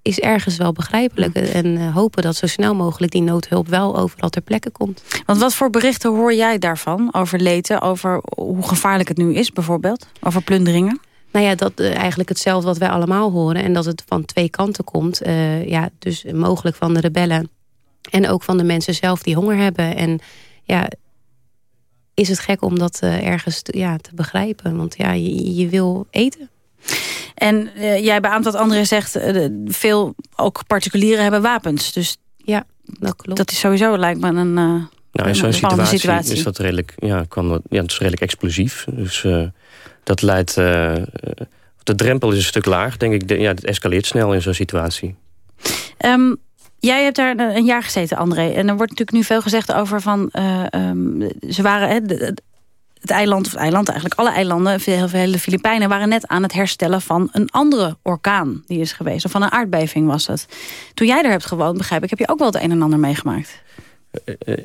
is ergens wel begrijpelijk. En eh, hopen dat zo snel mogelijk die noodhulp wel overal ter plekke komt. Want wat voor berichten hoor jij daarvan? Over leten, over hoe gevaarlijk het nu is bijvoorbeeld? Over plunderingen? Nou ja, dat uh, eigenlijk hetzelfde wat wij allemaal horen. En dat het van twee kanten komt. Uh, ja, dus mogelijk van de rebellen. En ook van de mensen zelf die honger hebben. En ja, is het gek om dat ergens te, ja, te begrijpen. Want ja, je, je wil eten. En uh, jij beaamt wat André zegt, uh, veel ook particulieren hebben wapens. Dus ja, dat klopt. Dat is sowieso lijkt me een, uh, nou, in zo'n situatie, situatie, is dat redelijk, ja, kan dat, ja, het is redelijk explosief. Dus dat leidt, de drempel is een stuk laag, denk ik. De, ja, het escaleert snel in zo'n situatie. Um, Jij hebt daar een jaar gezeten, André. En er wordt natuurlijk nu veel gezegd over van... Um, ze waren... De, het eiland, of het eiland eigenlijk, alle eilanden, veel, veel de Filipijnen... waren net aan het herstellen van een andere orkaan die is geweest. Of van een aardbeving was het. Toen jij er hebt gewoond, begrijp ik, heb je ook wel het een en ander meegemaakt.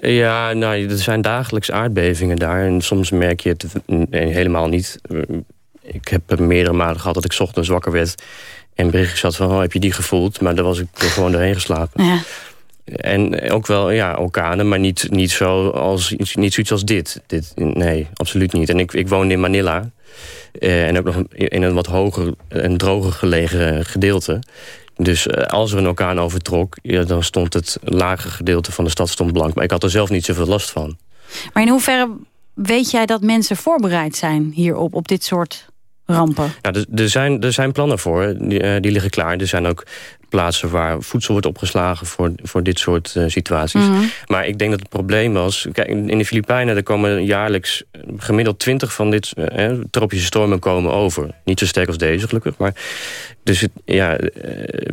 Ja, nou, er zijn dagelijks aardbevingen daar. En soms merk je het helemaal niet. Ik heb meerdere malen gehad dat ik ochtends wakker werd... en berichtjes zat van, oh, heb je die gevoeld? Maar daar was ik gewoon doorheen geslapen. Ja. En ook wel, ja, orkanen, maar niet, niet, zo als, niet zoiets als dit. dit. Nee, absoluut niet. En ik, ik woonde in Manila. Eh, en ook nog in een wat hoger en droger gelegen gedeelte. Dus eh, als er een orkaan overtrok, ja, dan stond het lage gedeelte van de stad stond blank. Maar ik had er zelf niet zoveel last van. Maar in hoeverre weet jij dat mensen voorbereid zijn hierop, op dit soort rampen? Ja, er, er, zijn, er zijn plannen voor, die, uh, die liggen klaar. Er zijn ook plaatsen waar voedsel wordt opgeslagen voor, voor dit soort uh, situaties. Mm -hmm. Maar ik denk dat het probleem was... Kijk, in de Filipijnen er komen jaarlijks gemiddeld 20 van dit uh, tropische stormen komen over. Niet zo sterk als deze, gelukkig. Maar dus het, ja, uh,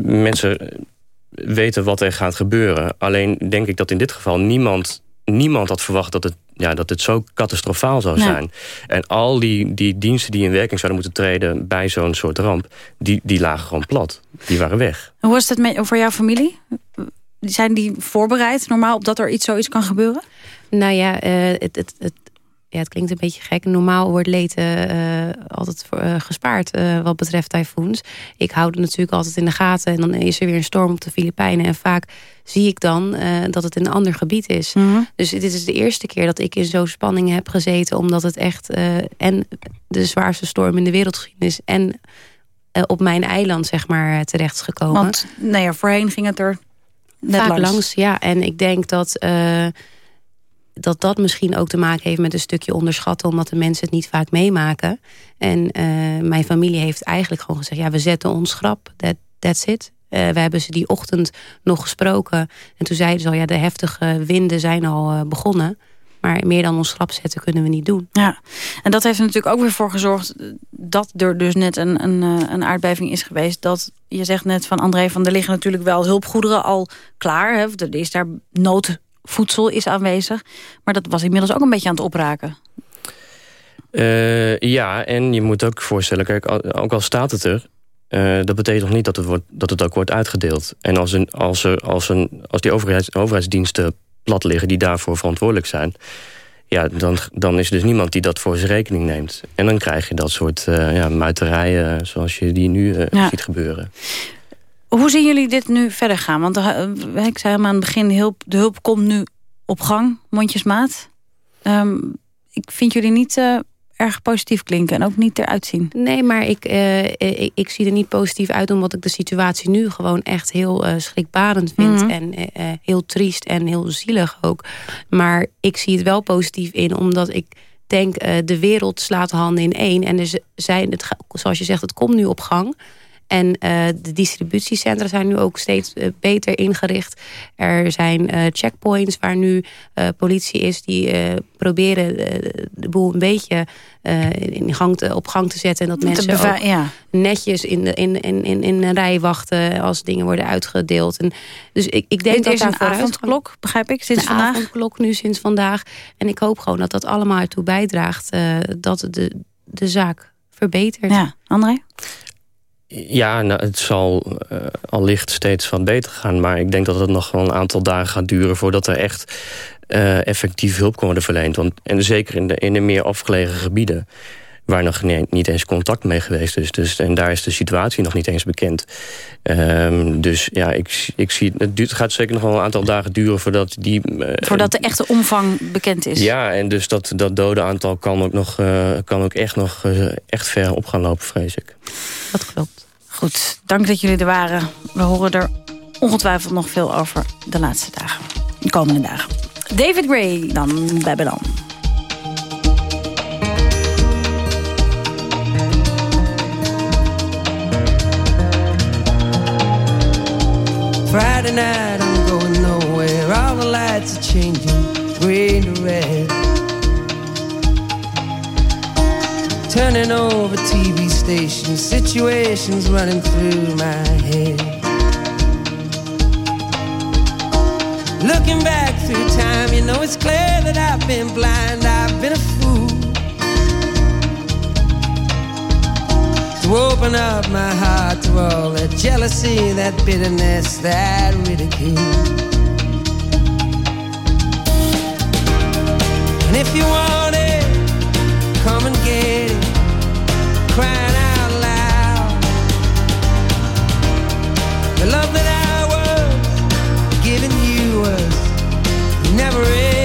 mensen weten wat er gaat gebeuren. Alleen denk ik dat in dit geval niemand, niemand had verwacht dat het ja, dat het zo catastrofaal zou zijn. En al die, die diensten die in werking zouden moeten treden... bij zo'n soort ramp, die, die lagen gewoon plat. Die waren weg. Hoe was het met, voor jouw familie? Zijn die voorbereid normaal op dat er iets zoiets kan gebeuren? Nou ja, uh, het, het, het, ja, het klinkt een beetje gek. Normaal wordt leten uh, altijd voor, uh, gespaard uh, wat betreft tyfoons. Ik hou het natuurlijk altijd in de gaten. En dan is er weer een storm op de Filipijnen. En vaak zie ik dan dat het in een ander gebied is. Mm -hmm. Dus dit is de eerste keer dat ik in zo'n spanning heb gezeten. Omdat het echt en de zwaarste storm in de wereldgeschiedenis... en op mijn eiland zeg maar terecht is gekomen. Want nou ja, voorheen ging het er net vaak langs. langs. Ja, en ik denk dat dat dat misschien ook te maken heeft met een stukje onderschatten... omdat de mensen het niet vaak meemaken. En uh, mijn familie heeft eigenlijk gewoon gezegd... ja, we zetten ons schrap, that, that's it. Uh, we hebben ze die ochtend nog gesproken. En toen zeiden ze al, ja, de heftige winden zijn al uh, begonnen. Maar meer dan ons schrap zetten kunnen we niet doen. Ja, en dat heeft er natuurlijk ook weer voor gezorgd... dat er dus net een, een, een aardbeving is geweest. Dat, je zegt net van André van, er liggen natuurlijk wel hulpgoederen al klaar. Hè? Er is daar nood voedsel is aanwezig. Maar dat was inmiddels ook een beetje aan het opraken. Uh, ja, en je moet ook voorstellen, kijk, ook al staat het er... Uh, dat betekent nog niet dat het, wordt, dat het ook wordt uitgedeeld. En als, een, als, er, als, een, als die overheids, overheidsdiensten plat liggen... die daarvoor verantwoordelijk zijn... ja, dan, dan is er dus niemand die dat voor zijn rekening neemt. En dan krijg je dat soort uh, ja, muiterijen zoals je die nu ja. ziet gebeuren. Hoe zien jullie dit nu verder gaan? Want uh, ik zei aan het begin, hulp, de hulp komt nu op gang, mondjesmaat. Um, ik vind jullie niet uh, erg positief klinken en ook niet eruit zien. Nee, maar ik, uh, ik, ik, zie er niet positief uit... omdat ik de situatie nu gewoon echt heel schrikbarend vind. Mm -hmm. En heel triest en heel zielig ook. Maar ik zie het wel positief in, omdat ik denk... de wereld slaat handen in één. En er zijn, het, zoals je zegt, het komt nu op gang... En eh, de distributiecentra zijn nu ook steeds eh, beter ingericht. Er zijn eh, checkpoints waar nu politie is die proberen de boel een beetje in gang te, op gang te zetten. En dat mensen ook ja. netjes in, de, in, in, in, in een rij wachten als dingen worden uitgedeeld. En dus ik, ik denk Dit dat is een avondklok, begrijp ik, sinds de vandaag? avondklok nu sinds vandaag. En ik hoop gewoon dat dat allemaal ertoe bijdraagt dat de, de zaak verbetert. Ja, André? Ja, nou, het zal eh, allicht steeds wat beter gaan. Maar ik denk dat het nog wel een aantal dagen gaat duren... voordat er echt eh, effectief hulp kan worden verleend. Want, en zeker in de, in de meer afgelegen gebieden... waar nog niet, eens contact mee geweest is. Dus, en daar is de situatie nog niet eens bekend. Ehm, dus ja, ik, ik zie, het duurt, gaat zeker nog wel een aantal dagen duren... voordat die... eh, Voordat de echte omvang bekend is. ja, en dus dat, dat dodenaantal kan ook, nog, eh, kan ook echt nog eh, echt ver op gaan lopen, vrees ik. Dat klopt. Goed, dank dat jullie er waren. We horen er ongetwijfeld nog veel over de laatste dagen. De komende dagen. David Gray dan Babylon. Friday night, I'm going nowhere. All the lights are changing, green to red. Turning over TV stations, situations running through my head. Looking back through time, you know it's clear that I've been blind, I've To open up my heart to all that jealousy, that bitterness, that ridicule. And if you want it, come and get it, crying out loud. The love that I was giving you was never in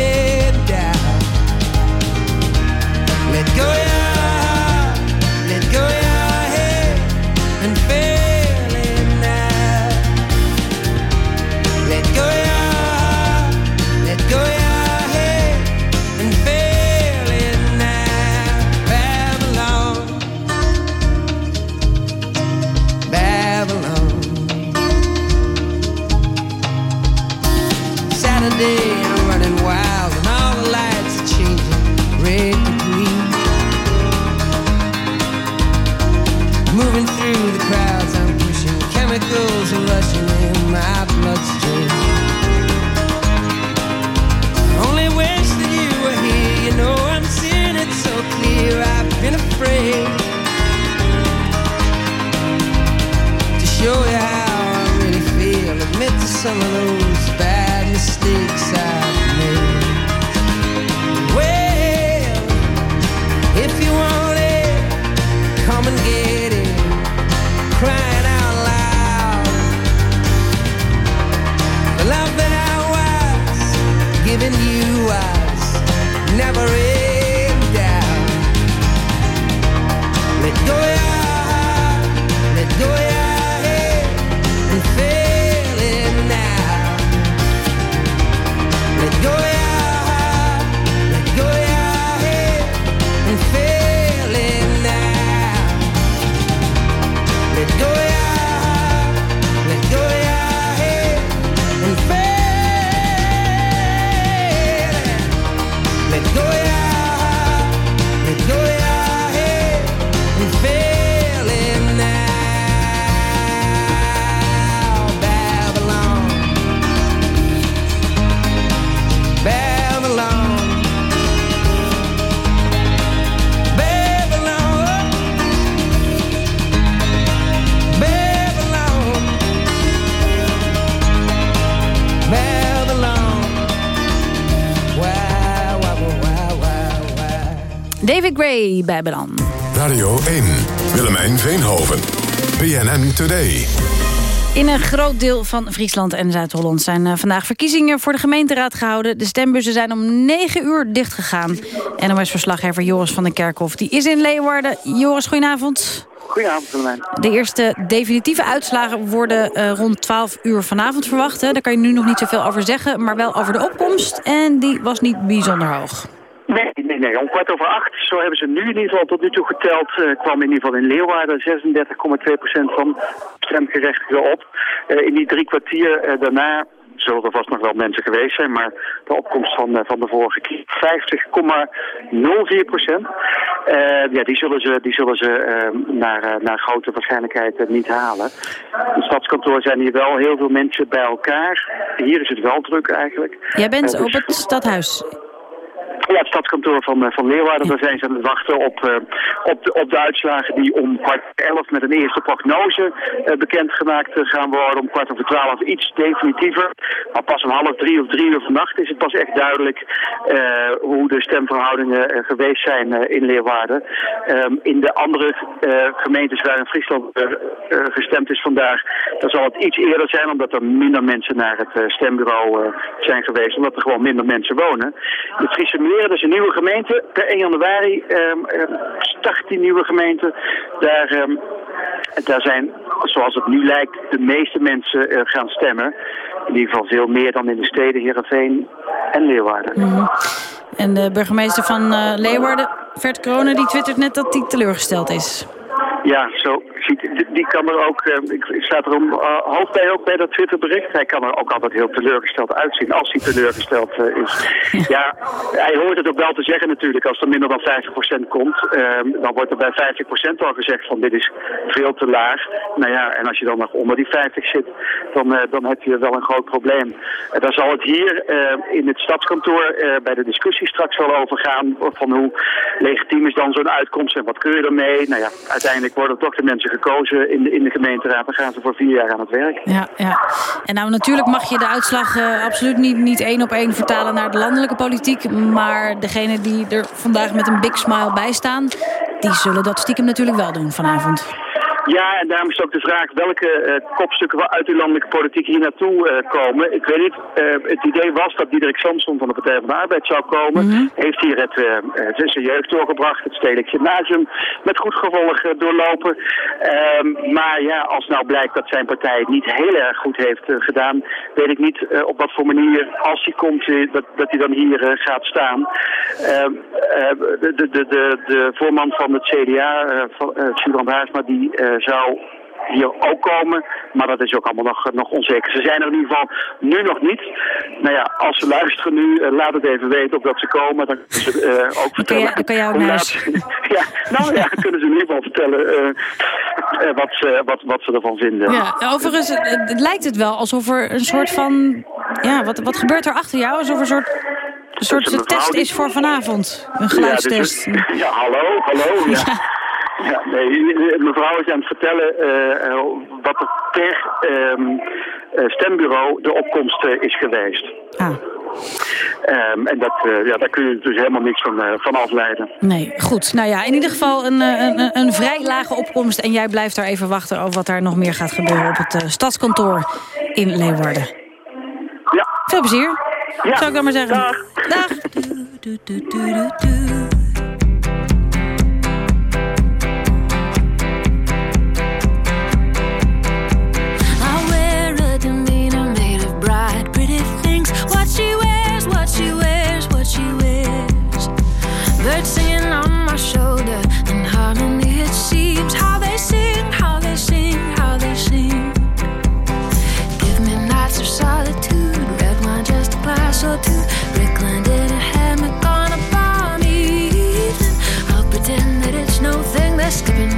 David Gray, Babylon. Radio 1, Willemijn Veenhoven. BNN Today. In een groot deel van Friesland en Zuid-Holland zijn eh, vandaag verkiezingen voor de gemeenteraad gehouden. De stembussen zijn om 9 uur dichtgegaan. NOS-verslaggever Joris van den Kerkhof die is in Leeuwarden. Joris, goedenavond. Goedenavond, Willemijn. De eerste definitieve uitslagen worden eh, rond 12 uur vanavond verwacht. Hè. Daar kan je nu nog niet zoveel over zeggen, maar wel over de opkomst. En die was niet bijzonder hoog. Nee, nee, om kwart over acht, zo hebben ze nu in ieder geval tot nu toe geteld, eh, kwam in ieder geval in Leeuwarden 36,2% van stemgerechtigden op. Eh, in die drie kwartier eh, daarna zullen er vast nog wel mensen geweest zijn, maar de opkomst van, van de vorige keer 50,04 procent. ja, die zullen ze, die zullen ze eh, naar, naar grote waarschijnlijkheid niet halen. In het stadskantoor zijn hier wel heel veel mensen bij elkaar. Hier is het wel druk eigenlijk. Jij bent dus- op het stadhuis. Ja, het stadskantoor van, eh, van Leeuwarden. Daar zijn ze aan het wachten op, eh, op, de, op de uitslagen die om kwart elf met een eerste prognose eh, bekendgemaakt gaan worden. Om kwart over twaalf iets definitiever. Maar pas om half drie of drie uur vannacht is het pas echt duidelijk hoe de stemverhoudingen geweest zijn in Leeuwarden. Ehm, in de andere gemeentes waar in Friesland gestemd is vandaag, dan zal het iets eerder zijn omdat er minder mensen naar het stembureau zijn geweest. Omdat er gewoon minder mensen wonen. De Friese Meren, dat is een nieuwe gemeente. Per 1 januari ehm, start die nieuwe gemeente. Daar, ehm, daar zijn, zoals het nu lijkt, de meeste mensen eh, gaan stemmen. In ieder geval veel meer dan in de steden Heerenveen en Leeuwarden. Mhm. En de burgemeester van eh, Leeuwarden, Vert Kronen, die twittert net dat hij teleurgesteld is. Ja, zo die, die kan er ook, eh, ik, ik sta er om uh, hoofd bij ook bij dat Twitterbericht. Hij kan er ook altijd heel teleurgesteld uitzien als hij teleurgesteld eh, is. Ja, hij hoort het ook wel te zeggen natuurlijk. Als er minder dan 50% komt, ehm, dan wordt er bij 50% al gezegd van dit is veel te laag. Nou ja, en als je dan nog onder die 50 zit, dan, eh, dan heb je wel een groot probleem. Daar zal het hier eh, in het stadskantoor eh, bij de discussie straks wel over gaan. Van hoe legitiem is dan zo'n uitkomst en wat kun je ermee? Nou ja, uiteindelijk worden toch de mensen gekozen in de, in de gemeenteraad. Dan gaan ze voor vier jaar aan het werk. Ja, ja. En nou natuurlijk mag je de uitslag uh, absoluut niet, niet één op één vertalen naar de landelijke politiek. Maar degene die er vandaag met een big smile bij staan, die zullen dat stiekem natuurlijk wel doen vanavond. Ja, en daarom is ook de vraag welke uh, kopstukken uit de landelijke politiek hier naartoe uh, komen. Ik weet niet, uh, het idee was dat Diederik Samson van de Partij van de Arbeid zou komen. Mm -hmm. Heeft hier het, zijn jeugd doorgebracht, het Stedelijk Gymnasium, met goed gevolg doorlopen. Ehm, maar ja, als nou blijkt dat zijn partij het niet heel erg goed heeft gedaan, weet ik niet op wat voor manier, als hij komt, dat, dat hij dan hier gaat staan. Ehm, de, de, de, de, de voorman van het CDA, uh, Haarsma, die zou hier ook komen. Maar dat is ook allemaal nog, nog onzeker. Ze zijn er in ieder geval nu nog niet. Nou ja, als ze luisteren nu, uh, laat het even weten of dat ze komen. Dan kunnen ze uh, ook vertellen. Dan kan jij ook naar ja, nou ja, dan kunnen ze in ieder geval vertellen uh, wat, ze, wat, wat ze ervan vinden. Ja, overigens het lijkt het wel alsof er een soort van... Ja, wat, wat gebeurt er achter jou? Alsof er een soort... Een soort een test is voor vanavond. Een geluidstest. Ja, dus, ja hallo, hallo. Ja. ja. Ja, nee, mevrouw is aan het vertellen uh, wat er per um, uh, stembureau de opkomst uh, is geweest. Ah. Um, en dat, ja, daar kun je dus helemaal niks van, van afleiden. Nee, goed. Nou ja, in ieder geval een, een, een, vrij lage opkomst. En jij blijft daar even wachten over wat daar nog meer gaat gebeuren op het stadskantoor in Leeuwarden. Ja. Veel plezier. Ja. Zou ik dan maar zeggen. Dag. Dag. ask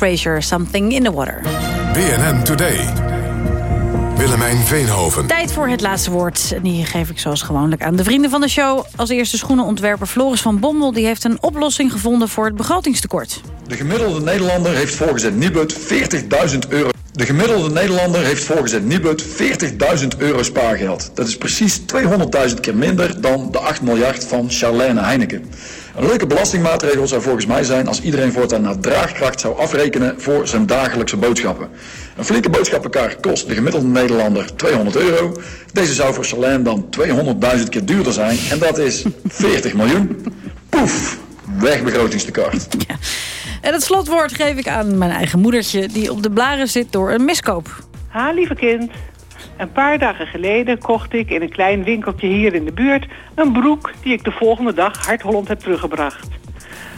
Fraser, Something in the Water. BNN Today. Willemijn Veenhoven. Tijd voor het laatste woord. En die geef ik zoals gewoonlijk aan de vrienden van de show. Als eerste schoenenontwerper Floris van Bommel... die heeft een oplossing gevonden voor het begrotingstekort. De gemiddelde Nederlander heeft volgens het Nibud 40.000 euro. De gemiddelde Nederlander heeft volgens het Nibud 40.000 euro spaargeld. Dat is precies 200.000 keer minder dan de 8 miljard van Charlène Heineken. Een leuke belastingmaatregel zou volgens mij zijn als iedereen voortaan naar draagkracht zou afrekenen voor zijn dagelijkse boodschappen. Een flinke boodschappenkar kost de gemiddelde Nederlander 200 euro. Deze zou voor Charlène dan 200.000 keer duurder zijn en dat is 40 miljoen. Poef, weg begrotingstekort. En het slotwoord geef ik aan mijn eigen moedertje... die op de blaren zit door een miskoop. Ha, lieve kind. Een paar dagen geleden kocht ik in een klein winkeltje hier in de buurt... een broek die ik de volgende dag hardhollend heb teruggebracht.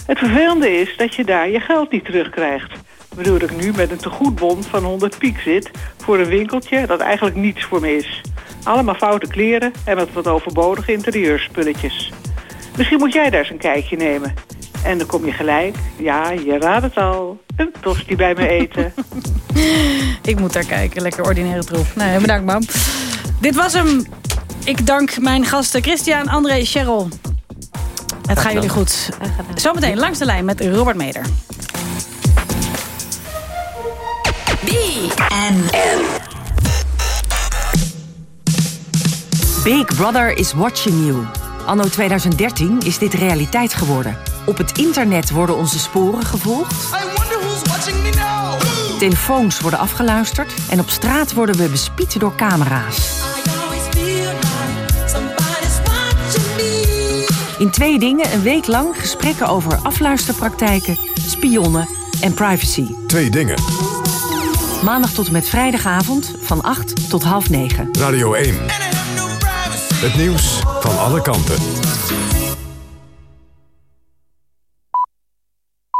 Het vervelende is dat je daar je geld niet terugkrijgt. Waardoor ik nu met een tegoedbon van 100 piek zit... voor een winkeltje dat eigenlijk niets voor me is. Allemaal foute kleren en met wat overbodige interieurspulletjes. Misschien moet jij daar eens een kijkje nemen. En dan kom je gelijk, ja, je raadt het al, een tosti bij me eten. Ik moet daar kijken, lekker ordinaire troep. Nee, bedankt mam. Dit was hem. Ik dank mijn gasten Christian, André, Cheryl. Het gaat jullie goed. Zometeen langs de lijn met Robert Meder. BNN. Big Brother is watching you. Anno 2013 is dit realiteit geworden. Op het internet worden onze sporen gevolgd. Telefoons worden afgeluisterd. En op straat worden we bespied door camera's. In twee dingen een week lang gesprekken over afluisterpraktijken, spionnen en privacy. Twee dingen. Maandag tot en met vrijdagavond van 8 tot half 9. Radio 1. Het nieuws van alle kanten.